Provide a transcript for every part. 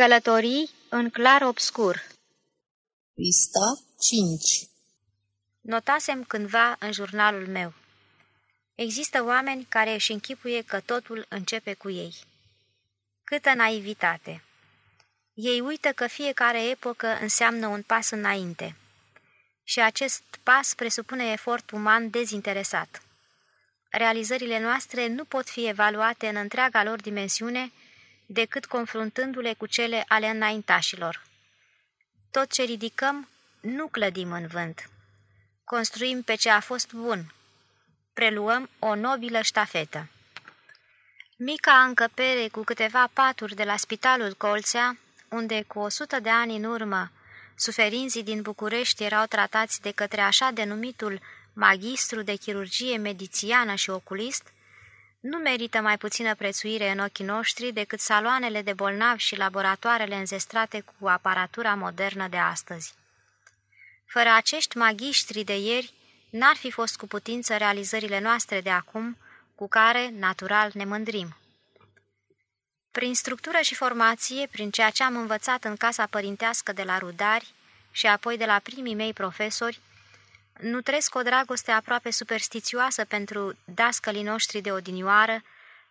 Călătorii în clar obscur Pista 5 Notasem cândva în jurnalul meu. Există oameni care își închipuie că totul începe cu ei. Câtă naivitate! Ei uită că fiecare epocă înseamnă un pas înainte. Și acest pas presupune efort uman dezinteresat. Realizările noastre nu pot fi evaluate în întreaga lor dimensiune decât confruntându-le cu cele ale înaintașilor. Tot ce ridicăm, nu clădim în vânt. Construim pe ce a fost bun. Preluăm o nobilă ștafetă. Mica încăpere cu câteva paturi de la Spitalul Colțea, unde cu o sută de ani în urmă suferinții din București erau tratați de către așa denumitul magistru de chirurgie medițiană și oculist, nu merită mai puțină prețuire în ochii noștri decât saloanele de bolnavi și laboratoarele înzestrate cu aparatura modernă de astăzi. Fără acești magistri de ieri, n-ar fi fost cu putință realizările noastre de acum, cu care, natural, ne mândrim. Prin structură și formație, prin ceea ce am învățat în casa părintească de la rudari și apoi de la primii mei profesori, nutresc o dragoste aproape superstițioasă pentru dascălii noștri de odinioară,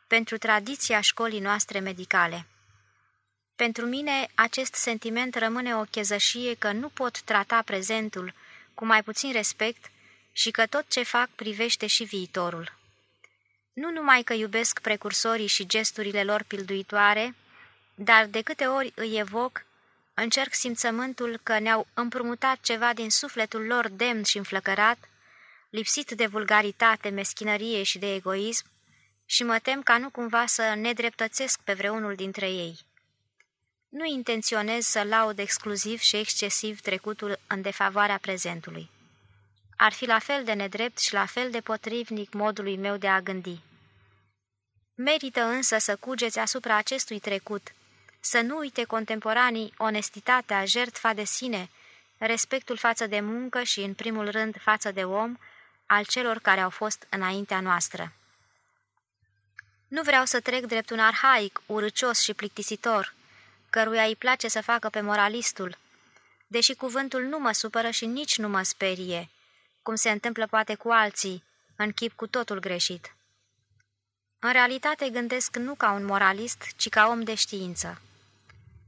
pentru tradiția școlii noastre medicale. Pentru mine, acest sentiment rămâne o chezășie că nu pot trata prezentul cu mai puțin respect și că tot ce fac privește și viitorul. Nu numai că iubesc precursorii și gesturile lor pilduitoare, dar de câte ori îi evoc, încerc simțământul că ne-au împrumutat ceva din sufletul lor demn și înflăcărat, lipsit de vulgaritate, meschinărie și de egoism, și mă tem ca nu cumva să nedreptățesc pe vreunul dintre ei. Nu intenționez să laud exclusiv și excesiv trecutul în defavoarea prezentului. Ar fi la fel de nedrept și la fel de potrivnic modului meu de a gândi. Merită însă să cugeți asupra acestui trecut, să nu uite contemporanii onestitatea, jertfa de sine, respectul față de muncă și, în primul rând, față de om, al celor care au fost înaintea noastră. Nu vreau să trec drept un arhaic, urâcios și plictisitor, căruia îi place să facă pe moralistul, deși cuvântul nu mă supără și nici nu mă sperie, cum se întâmplă poate cu alții, în chip cu totul greșit. În realitate gândesc nu ca un moralist, ci ca om de știință.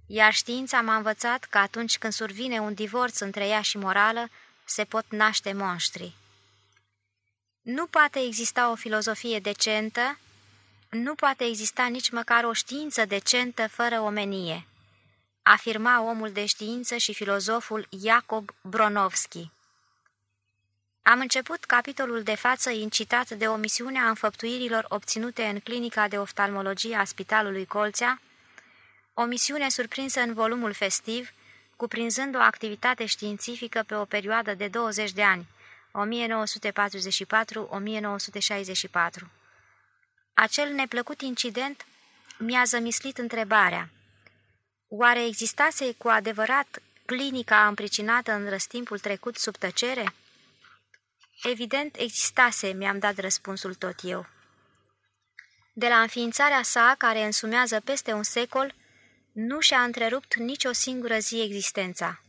Iar știința m-a învățat că atunci când survine un divorț între ea și morală, se pot naște monștri. Nu poate exista o filozofie decentă, nu poate exista nici măcar o știință decentă fără omenie, afirma omul de știință și filozoful Jacob Bronovski. Am început capitolul de față incitat de omisiunea înfăptuirilor obținute în clinica de oftalmologie a Spitalului Colțea, o misiune surprinsă în volumul festiv, cuprinzând o activitate științifică pe o perioadă de 20 de ani, 1944-1964. Acel neplăcut incident mi-a zămislit întrebarea. Oare existase cu adevărat clinica împricinată în răstimpul trecut sub tăcere? Evident, existase, mi-am dat răspunsul tot eu. De la înființarea sa, care însumează peste un secol, nu și-a întrerupt nicio singură zi existența.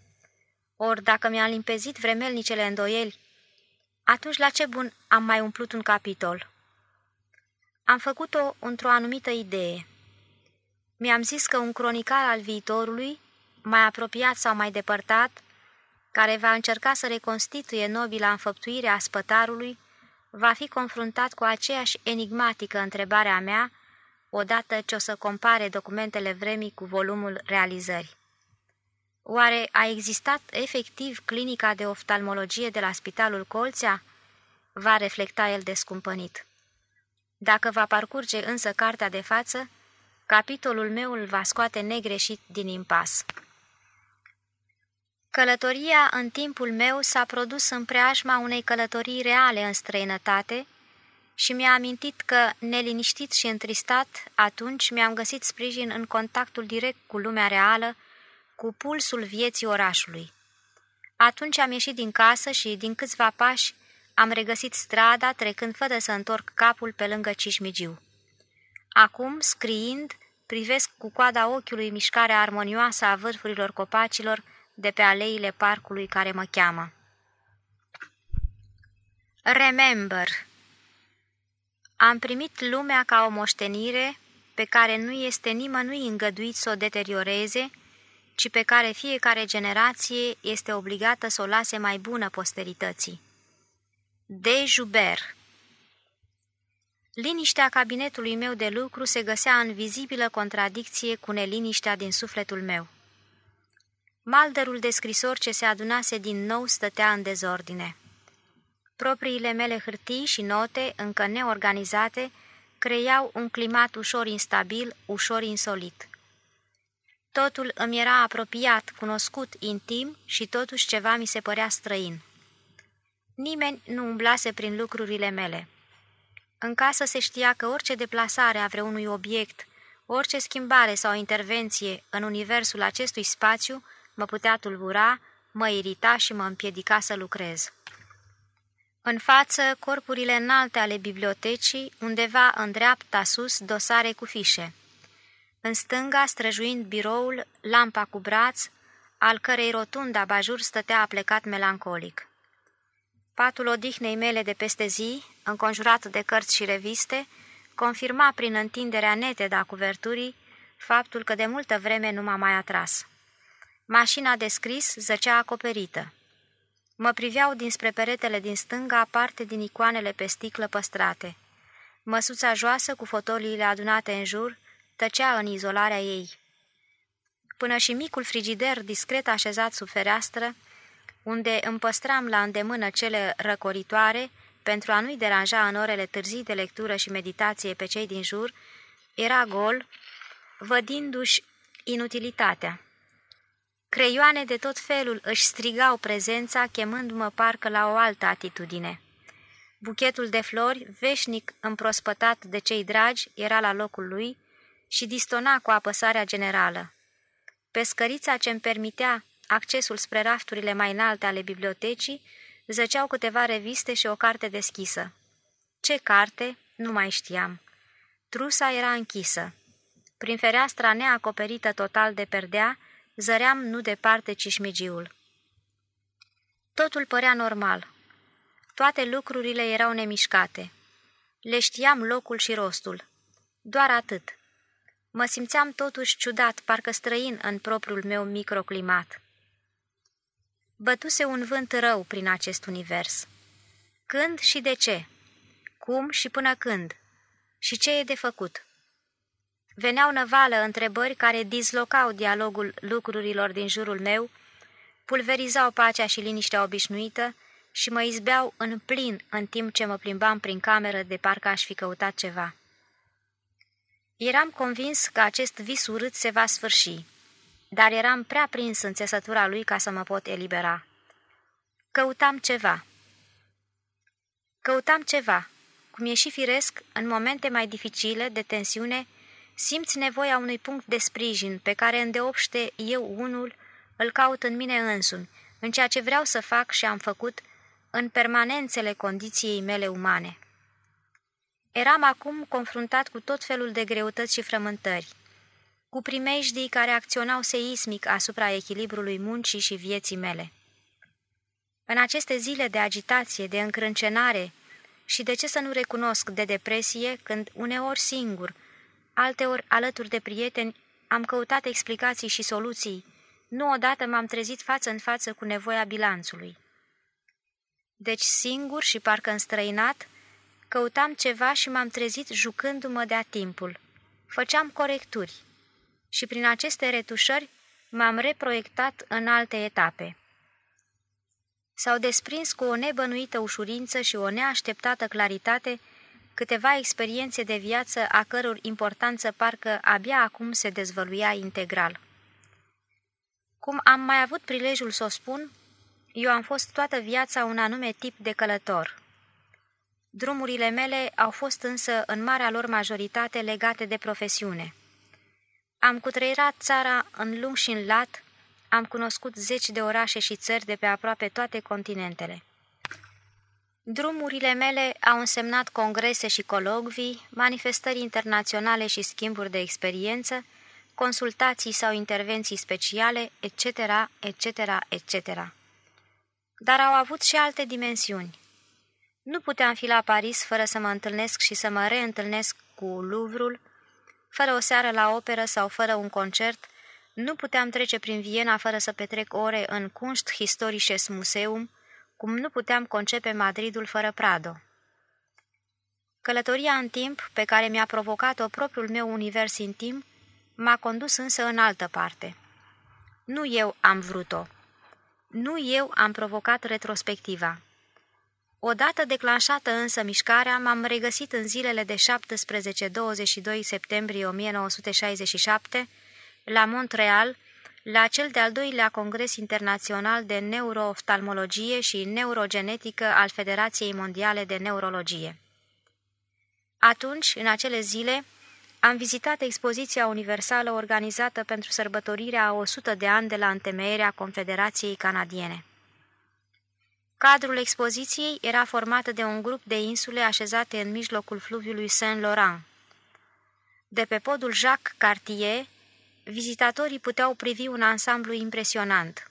Ori dacă mi-a limpezit vremelnicele îndoieli, atunci la ce bun am mai umplut un capitol? Am făcut-o într-o anumită idee. Mi-am zis că un cronicar al viitorului, mai apropiat sau mai depărtat, care va încerca să reconstituie nobila înfăptuire a spătarului, va fi confruntat cu aceeași enigmatică întrebare a mea, odată ce o să compare documentele vremii cu volumul realizări. Oare a existat efectiv clinica de oftalmologie de la Spitalul Colțea? Va reflecta el descumpănit. Dacă va parcurge însă cartea de față, capitolul meu îl va scoate negreșit din impas. Călătoria în timpul meu s-a produs în preajma unei călătorii reale în străinătate și mi-a amintit că, neliniștit și întristat, atunci mi-am găsit sprijin în contactul direct cu lumea reală, cu pulsul vieții orașului. Atunci am ieșit din casă și, din câțiva pași, am regăsit strada, trecând fără să întorc capul pe lângă Cismigiu. Acum, scriind, Privesc cu coada ochiului mișcarea armonioasă a vârfurilor copacilor de pe aleile parcului care mă cheamă. Remember Am primit lumea ca o moștenire pe care nu este nimănui îngăduit să o deterioreze, ci pe care fiecare generație este obligată să o lase mai bună posterității. De Joubert Liniștea cabinetului meu de lucru se găsea în vizibilă contradicție cu neliniștea din sufletul meu. Malderul de scrisori ce se adunase din nou stătea în dezordine. Propriile mele hârtii și note, încă neorganizate, creiau un climat ușor instabil, ușor insolit. Totul îmi era apropiat, cunoscut, intim și totuși ceva mi se părea străin. Nimeni nu umblase prin lucrurile mele. În casă se știa că orice deplasare a vreunui obiect, orice schimbare sau intervenție în universul acestui spațiu mă putea tulbura, mă irita și mă împiedica să lucrez. În față, corpurile înalte ale bibliotecii, undeva în dreapta sus, dosare cu fișe. În stânga, străjuind biroul, lampa cu braț, al cărei rotund abajur stătea aplecat melancolic. Patul odihnei mele de peste zi, înconjurat de cărți și reviste, confirma prin întinderea netedă a cuverturii faptul că de multă vreme nu m-a mai atras. Mașina de scris zăcea acoperită. Mă priveau dinspre peretele din stânga parte din icoanele pe sticlă păstrate. Măsuța joasă cu fotoliile adunate în jur tăcea în izolarea ei. Până și micul frigider discret așezat sub fereastră, unde îmi păstram la îndemână cele răcoritoare, pentru a nu-i deranja în orele târzii de lectură și meditație pe cei din jur, era gol, vădindu-și inutilitatea. Creioane de tot felul își strigau prezența, chemându-mă parcă la o altă atitudine. Buchetul de flori, veșnic împrospătat de cei dragi, era la locul lui și distona cu apăsarea generală. Pescărița ce-mi permitea accesul spre rafturile mai înalte ale bibliotecii, zăceau câteva reviste și o carte deschisă. Ce carte? Nu mai știam. Trusa era închisă. Prin fereastra neacoperită total de perdea, zăream nu departe cișmigiul. Totul părea normal. Toate lucrurile erau nemișcate. Le știam locul și rostul. Doar atât. Mă simțeam totuși ciudat, parcă străin în propriul meu microclimat. Bătuse un vânt rău prin acest univers. Când și de ce? Cum și până când? Și ce e de făcut? Veneau năvală întrebări care dislocau dialogul lucrurilor din jurul meu, pulverizau pacea și liniștea obișnuită și mă izbeau în plin în timp ce mă plimbam prin cameră de parcă aș fi căutat ceva. Eram convins că acest vis urât se va sfârși dar eram prea prins în țesătura lui ca să mă pot elibera. Căutam ceva. Căutam ceva. Cum e și firesc, în momente mai dificile, de tensiune, simți nevoia unui punct de sprijin pe care îndeopște eu unul îl caut în mine însumi, în ceea ce vreau să fac și am făcut în permanențele condiției mele umane. Eram acum confruntat cu tot felul de greutăți și frământări cu primejdii care acționau seismic asupra echilibrului muncii și vieții mele. În aceste zile de agitație, de încrâncenare și de ce să nu recunosc de depresie când uneori singur, alteori alături de prieteni, am căutat explicații și soluții, nu odată m-am trezit față în față cu nevoia bilanțului. Deci singur și parcă înstrăinat, căutam ceva și m-am trezit jucându-mă de-a timpul. Făceam corecturi și prin aceste retușări m-am reproiectat în alte etape. S-au desprins cu o nebănuită ușurință și o neașteptată claritate câteva experiențe de viață a căror importanță parcă abia acum se dezvăluia integral. Cum am mai avut prilejul să o spun, eu am fost toată viața un anume tip de călător. Drumurile mele au fost însă în marea lor majoritate legate de profesiune. Am cutreierat țara în lung și în lat, am cunoscut zeci de orașe și țări de pe aproape toate continentele. Drumurile mele au însemnat congrese și colocvii, manifestări internaționale și schimburi de experiență, consultații sau intervenții speciale, etc., etc., etc. Dar au avut și alte dimensiuni. Nu puteam fi la Paris fără să mă întâlnesc și să mă reîntâlnesc cu Louvrul, fără o seară la operă sau fără un concert, nu puteam trece prin Viena fără să petrec ore în Kunst Historisches Museum, cum nu puteam concepe Madridul fără Prado. Călătoria în timp, pe care mi-a provocat-o propriul meu univers intim, m-a condus însă în altă parte. Nu eu am vrut-o. Nu eu am provocat retrospectiva. Odată declanșată însă mișcarea, m-am regăsit în zilele de 17-22 septembrie 1967 la Montreal, la cel de-al doilea Congres Internațional de Neurooftalmologie și Neurogenetică al Federației Mondiale de Neurologie. Atunci, în acele zile, am vizitat expoziția universală organizată pentru sărbătorirea a 100 de ani de la întemeierea Confederației Canadiene. Cadrul expoziției era format de un grup de insule așezate în mijlocul fluviului Saint-Laurent. De pe podul Jacques Cartier, vizitatorii puteau privi un ansamblu impresionant.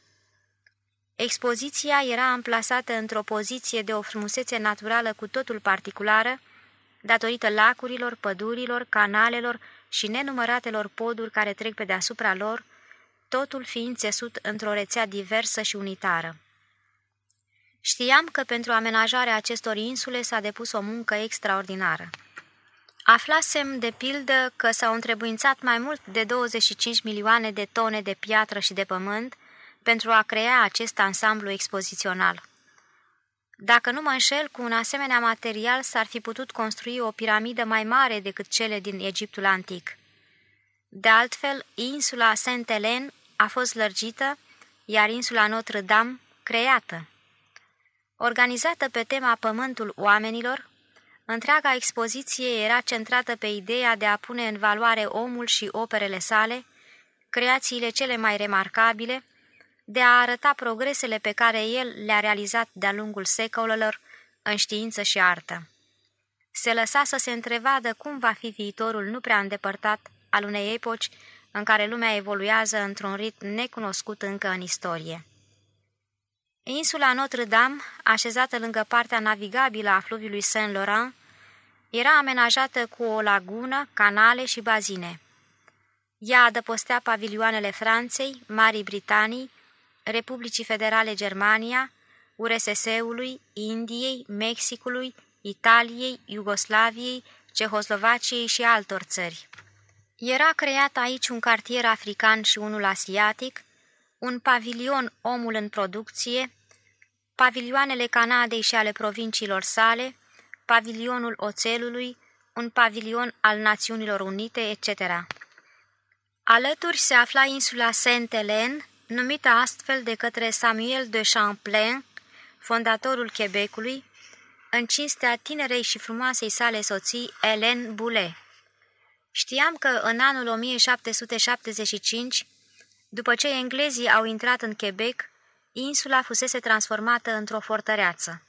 Expoziția era amplasată într-o poziție de o frumusețe naturală cu totul particulară, datorită lacurilor, pădurilor, canalelor și nenumăratelor poduri care trec pe deasupra lor, totul fiind țesut într-o rețea diversă și unitară. Știam că pentru amenajarea acestor insule s-a depus o muncă extraordinară. Aflasem, de pildă, că s-au întrebuințat mai mult de 25 milioane de tone de piatră și de pământ pentru a crea acest ansamblu expozițional. Dacă nu mă înșel, cu un asemenea material s-ar fi putut construi o piramidă mai mare decât cele din Egiptul antic. De altfel, insula Saint-Hélène a fost lărgită, iar insula Notre-Dame creată. Organizată pe tema Pământul oamenilor, întreaga expoziție era centrată pe ideea de a pune în valoare omul și operele sale, creațiile cele mai remarcabile, de a arăta progresele pe care el le-a realizat de-a lungul secolelor în știință și artă. Se lăsa să se întrevadă cum va fi viitorul nu prea îndepărtat al unei epoci în care lumea evoluează într-un ritm necunoscut încă în istorie. Insula Notre-Dame, așezată lângă partea navigabilă a fluviului Saint-Laurent, era amenajată cu o lagună, canale și bazine. Ea adăpostea pavilioanele Franței, Marii Britanii, Republicii Federale Germania, URSS-ului, Indiei, Mexicului, Italiei, Iugoslaviei, Cehoslovaciei și altor țări. Era creat aici un cartier african și unul asiatic, un pavilion Omul în producție, pavilioanele Canadei și ale provinciilor sale, pavilionul oțelului, un pavilion al Națiunilor Unite, etc. Alături se afla insula Saint-Hélène, numită astfel de către Samuel de Champlain, fondatorul Quebecului, în cinstea tinerei și frumoasei sale soții, Hélène Boulet. Știam că în anul 1775, după ce englezii au intrat în Quebec, insula fusese transformată într-o fortăreață.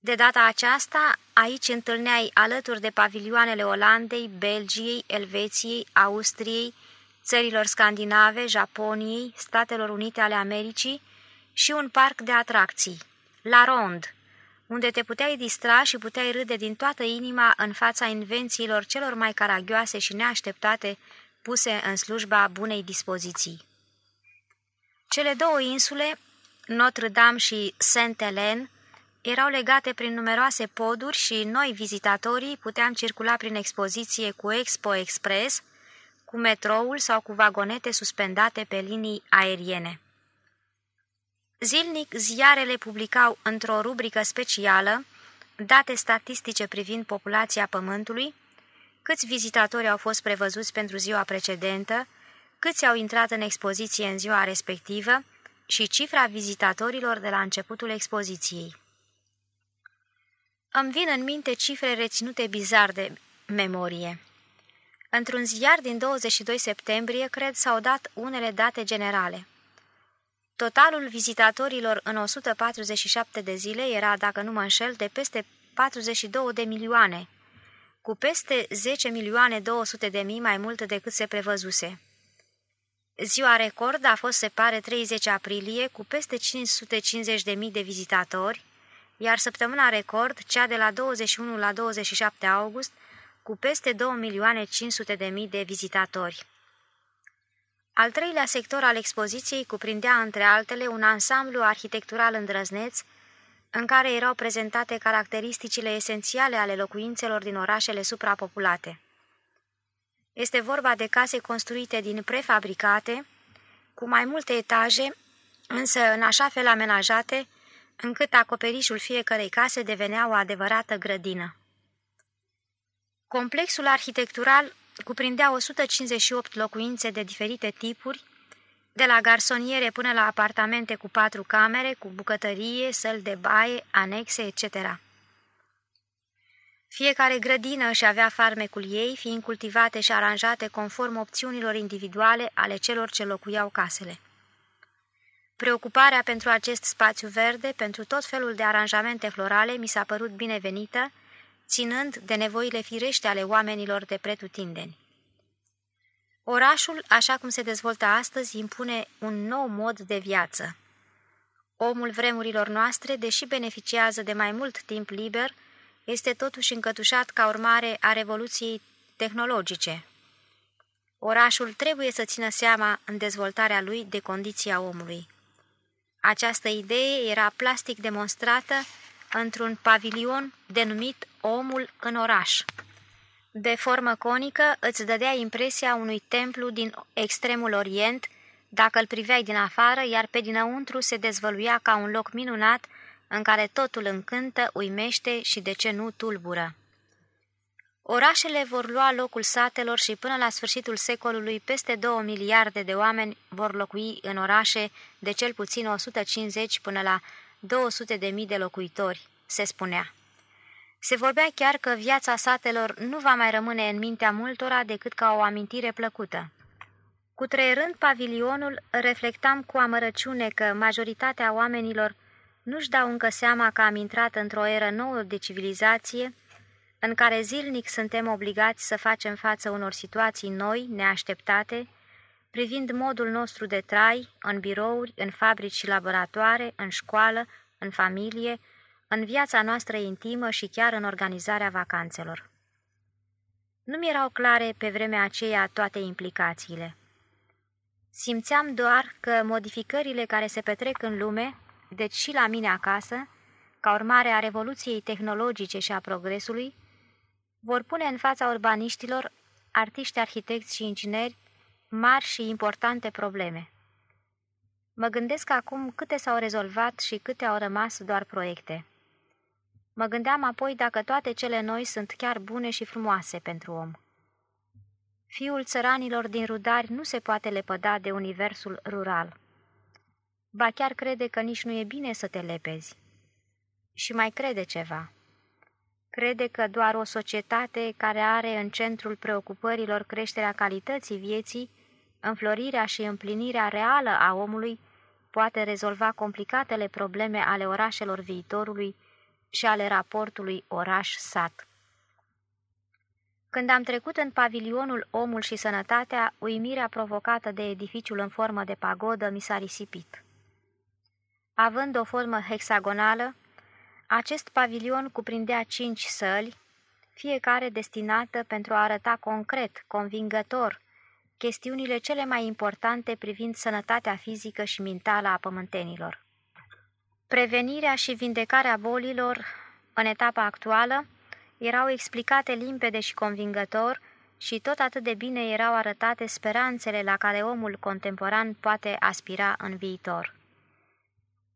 De data aceasta, aici întâlneai alături de pavilioanele Olandei, Belgiei, Elveției, Austriei, țărilor scandinave, Japoniei, Statelor Unite ale Americii și un parc de atracții, La Ronde, unde te puteai distra și puteai râde din toată inima în fața invențiilor celor mai caragioase și neașteptate puse în slujba bunei dispoziții. Cele două insule, Notre-Dame și Saint-Hélène, erau legate prin numeroase poduri și noi, vizitatorii, puteam circula prin expoziție cu Expo Express, cu metroul sau cu vagonete suspendate pe linii aeriene. Zilnic, ziarele publicau într-o rubrică specială date statistice privind populația Pământului, câți vizitatori au fost prevăzuți pentru ziua precedentă, câți au intrat în expoziție în ziua respectivă și cifra vizitatorilor de la începutul expoziției. Îmi vin în minte cifre reținute bizar de memorie. Într-un ziar din 22 septembrie, cred, s-au dat unele date generale. Totalul vizitatorilor în 147 de zile era, dacă nu mă înșel, de peste 42 de milioane, cu peste 10 milioane 200 de mii mai mult decât se prevăzuse. Ziua record a fost, se pare, 30 aprilie, cu peste 550 de mii de vizitatori, iar săptămâna record, cea de la 21 la 27 august, cu peste 2 milioane 500 de mii de vizitatori. Al treilea sector al expoziției cuprindea, între altele, un ansamblu arhitectural îndrăzneț, în care erau prezentate caracteristicile esențiale ale locuințelor din orașele suprapopulate. Este vorba de case construite din prefabricate, cu mai multe etaje, însă în așa fel amenajate, încât acoperișul fiecărei case devenea o adevărată grădină. Complexul arhitectural cuprindea 158 locuințe de diferite tipuri, de la garsoniere până la apartamente cu patru camere, cu bucătărie, săl de baie, anexe, etc. Fiecare grădină și avea farmecul ei, fiind cultivate și aranjate conform opțiunilor individuale ale celor ce locuiau casele. Preocuparea pentru acest spațiu verde, pentru tot felul de aranjamente florale, mi s-a părut binevenită, ținând de nevoile firește ale oamenilor de pretutindeni. Orașul, așa cum se dezvoltă astăzi, impune un nou mod de viață. Omul vremurilor noastre, deși beneficiază de mai mult timp liber, este totuși încătușat ca urmare a revoluției tehnologice. Orașul trebuie să țină seama în dezvoltarea lui de condiția omului. Această idee era plastic demonstrată într-un pavilion denumit Omul în oraș. De formă conică îți dădea impresia unui templu din extremul orient, dacă îl priveai din afară, iar pe dinăuntru se dezvăluia ca un loc minunat în care totul încântă, uimește și de ce nu tulbură. Orașele vor lua locul satelor și până la sfârșitul secolului peste 2 miliarde de oameni vor locui în orașe de cel puțin 150 până la 200 de mii de locuitori, se spunea. Se vorbea chiar că viața satelor nu va mai rămâne în mintea multora decât ca o amintire plăcută. Cu treierând pavilionul, reflectam cu amărăciune că majoritatea oamenilor nu-și dau încă seama că am intrat într-o eră nouă de civilizație, în care zilnic suntem obligați să facem față unor situații noi, neașteptate, privind modul nostru de trai, în birouri, în fabrici și laboratoare, în școală, în familie, în viața noastră intimă și chiar în organizarea vacanțelor. Nu mi erau clare pe vremea aceea toate implicațiile. Simțeam doar că modificările care se petrec în lume, deci și la mine acasă, ca urmare a revoluției tehnologice și a progresului, vor pune în fața urbaniștilor, artiști, arhitecți și ingineri, mari și importante probleme. Mă gândesc acum câte s-au rezolvat și câte au rămas doar proiecte. Mă gândeam apoi dacă toate cele noi sunt chiar bune și frumoase pentru om. Fiul țăranilor din rudari nu se poate lepăda de universul rural. Ba chiar crede că nici nu e bine să te lepezi. Și mai crede ceva. Crede că doar o societate care are în centrul preocupărilor creșterea calității vieții, înflorirea și împlinirea reală a omului, poate rezolva complicatele probleme ale orașelor viitorului și ale raportului oraș-sat. Când am trecut în pavilionul Omul și Sănătatea, uimirea provocată de edificiul în formă de pagodă mi s-a risipit. Având o formă hexagonală, acest pavilion cuprindea cinci săli, fiecare destinată pentru a arăta concret, convingător, chestiunile cele mai importante privind sănătatea fizică și mentală a pământenilor. Prevenirea și vindecarea bolilor, în etapa actuală, erau explicate limpede și convingător și tot atât de bine erau arătate speranțele la care omul contemporan poate aspira în viitor.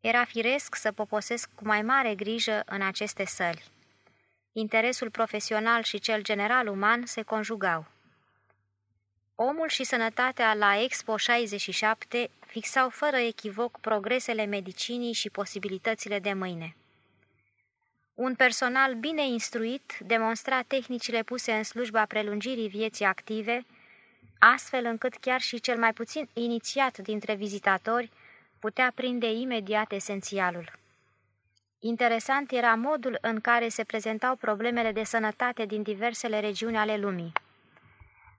Era firesc să poposesc cu mai mare grijă în aceste săli. Interesul profesional și cel general uman se conjugau. Omul și sănătatea la Expo 67 fixau fără echivoc progresele medicinii și posibilitățile de mâine. Un personal bine instruit demonstra tehnicile puse în slujba prelungirii vieții active, astfel încât chiar și cel mai puțin inițiat dintre vizitatori putea prinde imediat esențialul. Interesant era modul în care se prezentau problemele de sănătate din diversele regiuni ale lumii.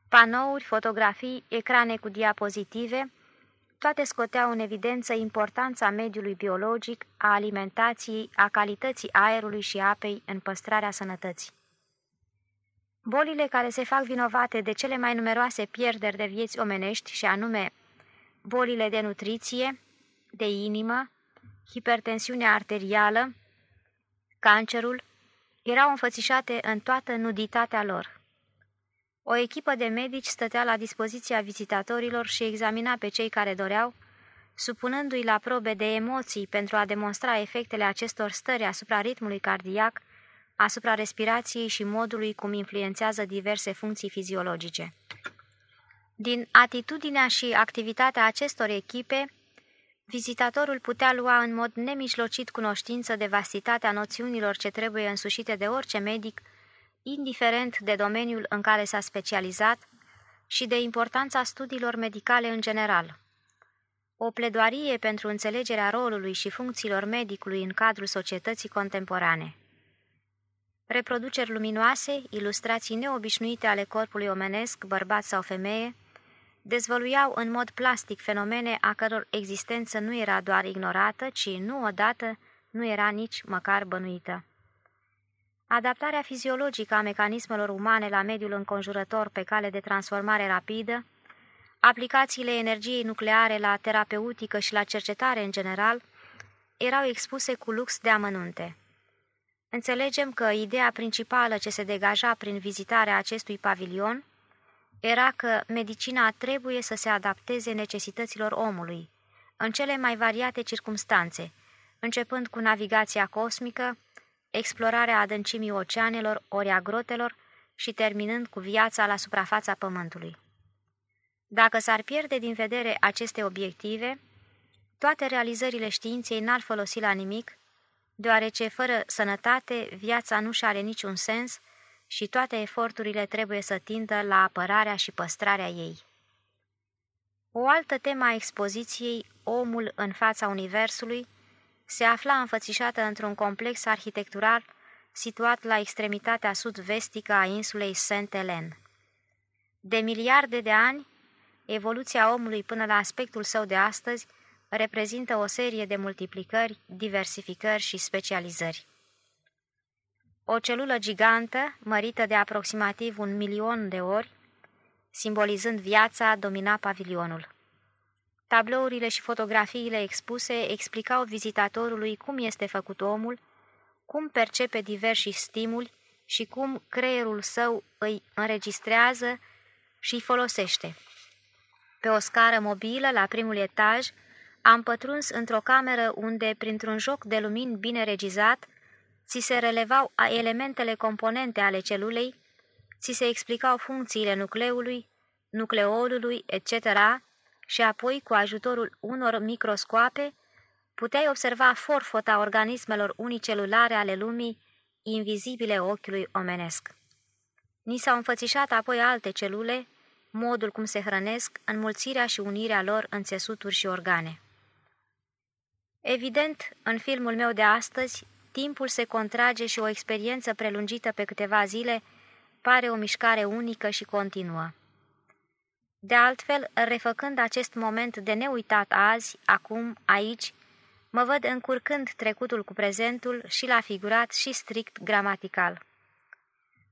Panouri, fotografii, ecrane cu diapozitive, toate scoteau în evidență importanța mediului biologic, a alimentației, a calității aerului și apei în păstrarea sănătății. Bolile care se fac vinovate de cele mai numeroase pierderi de vieți omenești, și anume bolile de nutriție, de inimă, hipertensiunea arterială, cancerul, erau înfățișate în toată nuditatea lor. O echipă de medici stătea la dispoziția vizitatorilor și examina pe cei care doreau, supunându-i la probe de emoții pentru a demonstra efectele acestor stări asupra ritmului cardiac, asupra respirației și modului cum influențează diverse funcții fiziologice. Din atitudinea și activitatea acestor echipe, vizitatorul putea lua în mod nemijlocit cunoștință de vastitatea noțiunilor ce trebuie însușite de orice medic, indiferent de domeniul în care s-a specializat și de importanța studiilor medicale în general. O pledoarie pentru înțelegerea rolului și funcțiilor medicului în cadrul societății contemporane. Reproduceri luminoase, ilustrații neobișnuite ale corpului omenesc, bărbat sau femeie, dezvăluiau în mod plastic fenomene a căror existență nu era doar ignorată, ci nu odată nu era nici măcar bănuită. Adaptarea fiziologică a mecanismelor umane la mediul înconjurător pe cale de transformare rapidă, aplicațiile energiei nucleare la terapeutică și la cercetare în general, erau expuse cu lux de amănunte. Înțelegem că ideea principală ce se degaja prin vizitarea acestui pavilion era că medicina trebuie să se adapteze necesităților omului, în cele mai variate circumstanțe, începând cu navigația cosmică, explorarea adâncimii oceanelor ori a grotelor și terminând cu viața la suprafața Pământului. Dacă s-ar pierde din vedere aceste obiective, toate realizările științei n-ar folosi la nimic, deoarece fără sănătate viața nu și are niciun sens și toate eforturile trebuie să tindă la apărarea și păstrarea ei. O altă temă a expoziției, omul în fața Universului, se afla înfățișată într-un complex arhitectural situat la extremitatea sud-vestică a insulei Saint-Hélène. De miliarde de ani, evoluția omului până la aspectul său de astăzi reprezintă o serie de multiplicări, diversificări și specializări. O celulă gigantă, mărită de aproximativ un milion de ori, simbolizând viața, domina pavilionul. Tablourile și fotografiile expuse explicau vizitatorului cum este făcut omul, cum percepe diversi stimuli și cum creierul său îi înregistrează și îi folosește. Pe o scară mobilă, la primul etaj, am pătruns într-o cameră unde, printr-un joc de lumini bine regizat, ți se relevau elementele componente ale celulei, ți se explicau funcțiile nucleului, nucleolului, etc., și apoi, cu ajutorul unor microscoape, puteai observa forfota organismelor unicelulare ale lumii, invizibile ochiului omenesc. Ni s-au înfățișat apoi alte celule, modul cum se hrănesc, înmulțirea și unirea lor în țesuturi și organe. Evident, în filmul meu de astăzi, timpul se contrage și o experiență prelungită pe câteva zile pare o mișcare unică și continuă. De altfel, refăcând acest moment de neuitat azi, acum, aici, mă văd încurcând trecutul cu prezentul și la figurat și strict gramatical.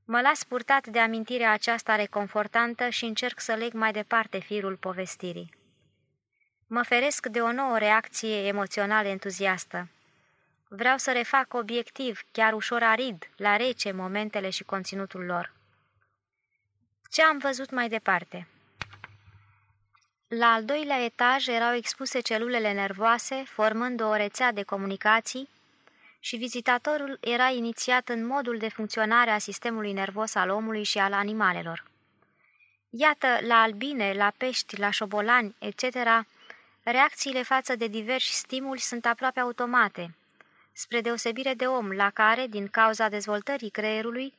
Mă las purtat de amintirea aceasta reconfortantă și încerc să leg mai departe firul povestirii. Mă feresc de o nouă reacție emoțională entuziastă. Vreau să refac obiectiv, chiar ușor arid, la rece momentele și conținutul lor. Ce am văzut mai departe? La al doilea etaj erau expuse celulele nervoase, formând o rețea de comunicații, și vizitatorul era inițiat în modul de funcționare a sistemului nervos al omului și al animalelor. Iată, la albine, la pești, la șobolani, etc., reacțiile față de diversi stimuli sunt aproape automate, spre deosebire de om, la care, din cauza dezvoltării creierului,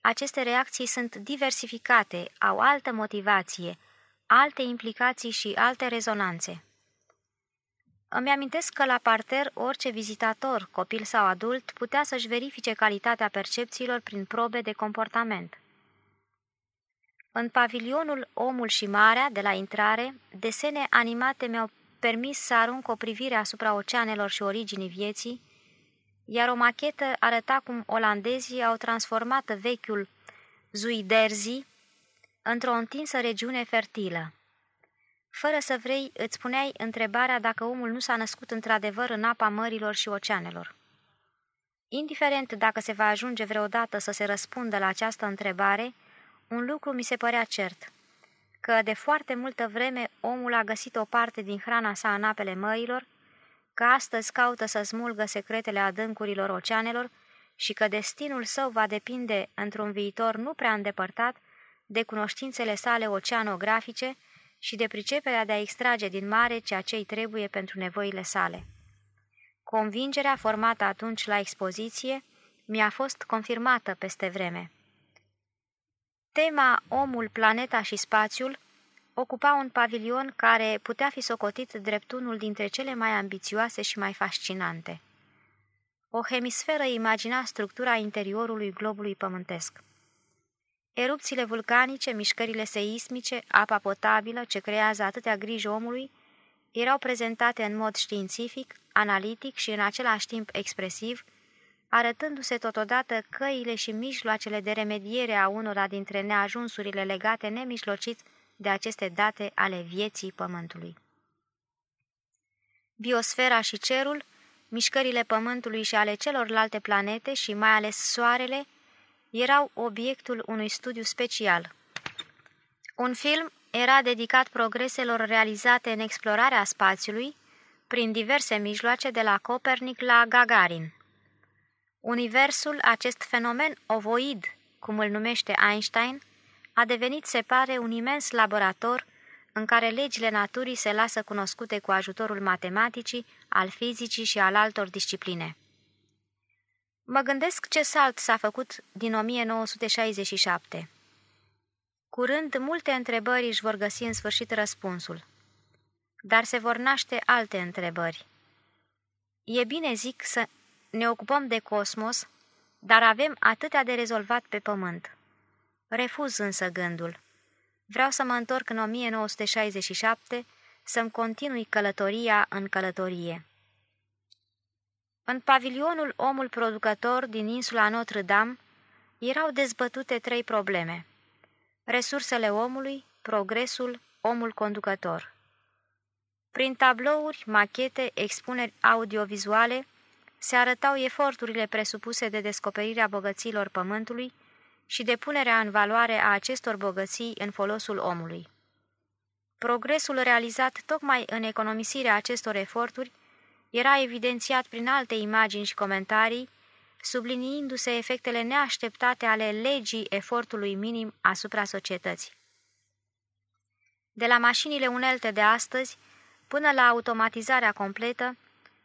aceste reacții sunt diversificate, au altă motivație, alte implicații și alte rezonanțe. Îmi amintesc că la parter orice vizitator, copil sau adult, putea să-și verifice calitatea percepțiilor prin probe de comportament. În pavilionul Omul și Marea, de la intrare, desene animate mi-au permis să arunc o privire asupra oceanelor și originii vieții, iar o machetă arăta cum olandezii au transformat vechiul Zuiderzi într-o întinsă regiune fertilă. Fără să vrei, îți puneai întrebarea dacă omul nu s-a născut într-adevăr în apa mărilor și oceanelor. Indiferent dacă se va ajunge vreodată să se răspundă la această întrebare, un lucru mi se părea cert, că de foarte multă vreme omul a găsit o parte din hrana sa în apele mărilor, că astăzi caută să smulgă secretele adâncurilor oceanelor și că destinul său va depinde, într-un viitor nu prea îndepărtat, de cunoștințele sale oceanografice și de priceperea de a extrage din mare ceea ce îi trebuie pentru nevoile sale. Convingerea formată atunci la expoziție mi-a fost confirmată peste vreme. Tema Omul, planeta și spațiul ocupa un pavilion care putea fi socotit drept unul dintre cele mai ambițioase și mai fascinante. O hemisferă imagina structura interiorului globului pământesc. Erupțiile vulcanice, mișcările seismice, apa potabilă ce creează atâtea griji omului, erau prezentate în mod științific, analitic și în același timp expresiv, arătându-se totodată căile și mijloacele de remediere a unora dintre neajunsurile legate nemijlocit de aceste date ale vieții Pământului. Biosfera și cerul, mișcările Pământului și ale celorlalte planete și mai ales Soarele, erau obiectul unui studiu special. Un film era dedicat progreselor realizate în explorarea spațiului prin diverse mijloace de la Copernic la Gagarin. Universul, acest fenomen ovoid, cum îl numește Einstein, a devenit, se pare, un imens laborator în care legile naturii se lasă cunoscute cu ajutorul matematicii, al fizicii și al altor discipline. Mă gândesc ce salt s-a făcut din 1967. Curând, multe întrebări își vor găsi în sfârșit răspunsul. Dar se vor naște alte întrebări. E bine, zic, să ne ocupăm de cosmos, dar avem atâtea de rezolvat pe pământ. Refuz însă gândul. Vreau să mă întorc în 1967, să-mi continui călătoria în călătorie. În pavilionul Omul Producător din insula Notre-Dame erau dezbătute trei probleme. Resursele omului, progresul, omul conducător. Prin tablouri, machete, expuneri audiovizuale, se arătau eforturile presupuse de descoperirea bogăților pământului și de punerea în valoare a acestor bogății în folosul omului. Progresul realizat tocmai în economisirea acestor eforturi era evidențiat prin alte imagini și comentarii, subliniindu-se efectele neașteptate ale legii efortului minim asupra societății. De la mașinile unelte de astăzi până la automatizarea completă,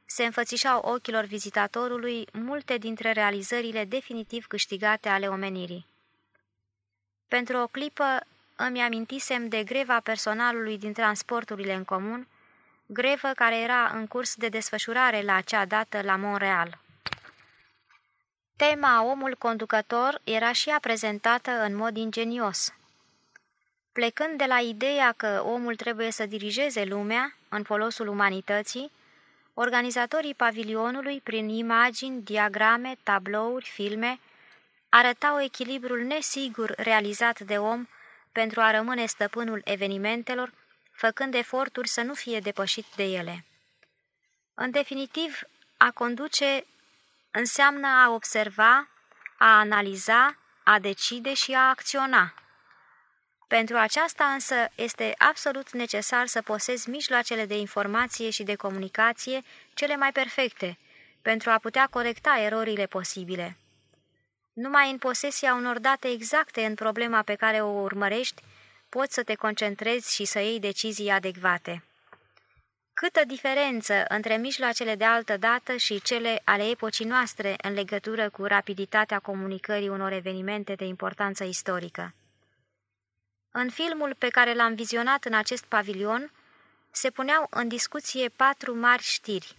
se înfățișau ochilor vizitatorului multe dintre realizările definitiv câștigate ale omenirii. Pentru o clipă îmi amintisem de greva personalului din transporturile în comun, grevă care era în curs de desfășurare la acea dată la Montreal. Tema omul conducător era și ea prezentată în mod ingenios. Plecând de la ideea că omul trebuie să dirigeze lumea în folosul umanității, organizatorii pavilionului, prin imagini, diagrame, tablouri, filme, arătau echilibrul nesigur realizat de om pentru a rămâne stăpânul evenimentelor, făcând eforturi să nu fie depășit de ele. În definitiv, a conduce înseamnă a observa, a analiza, a decide și a acționa. Pentru aceasta însă este absolut necesar să posezi mijloacele de informație și de comunicație cele mai perfecte, pentru a putea corecta erorile posibile. Numai în posesia unor date exacte în problema pe care o urmărești, poți să te concentrezi și să iei decizii adecvate. Câtă diferență între mijloacele de altă dată și cele ale epocii noastre în legătură cu rapiditatea comunicării unor evenimente de importanță istorică. În filmul pe care l-am vizionat în acest pavilion, se puneau în discuție patru mari știri.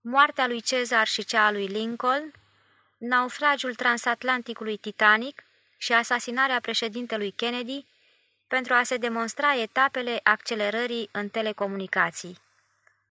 Moartea lui Cezar și cea a lui Lincoln, naufragiul transatlanticului Titanic și asasinarea președintelui Kennedy pentru a se demonstra etapele accelerării în telecomunicații.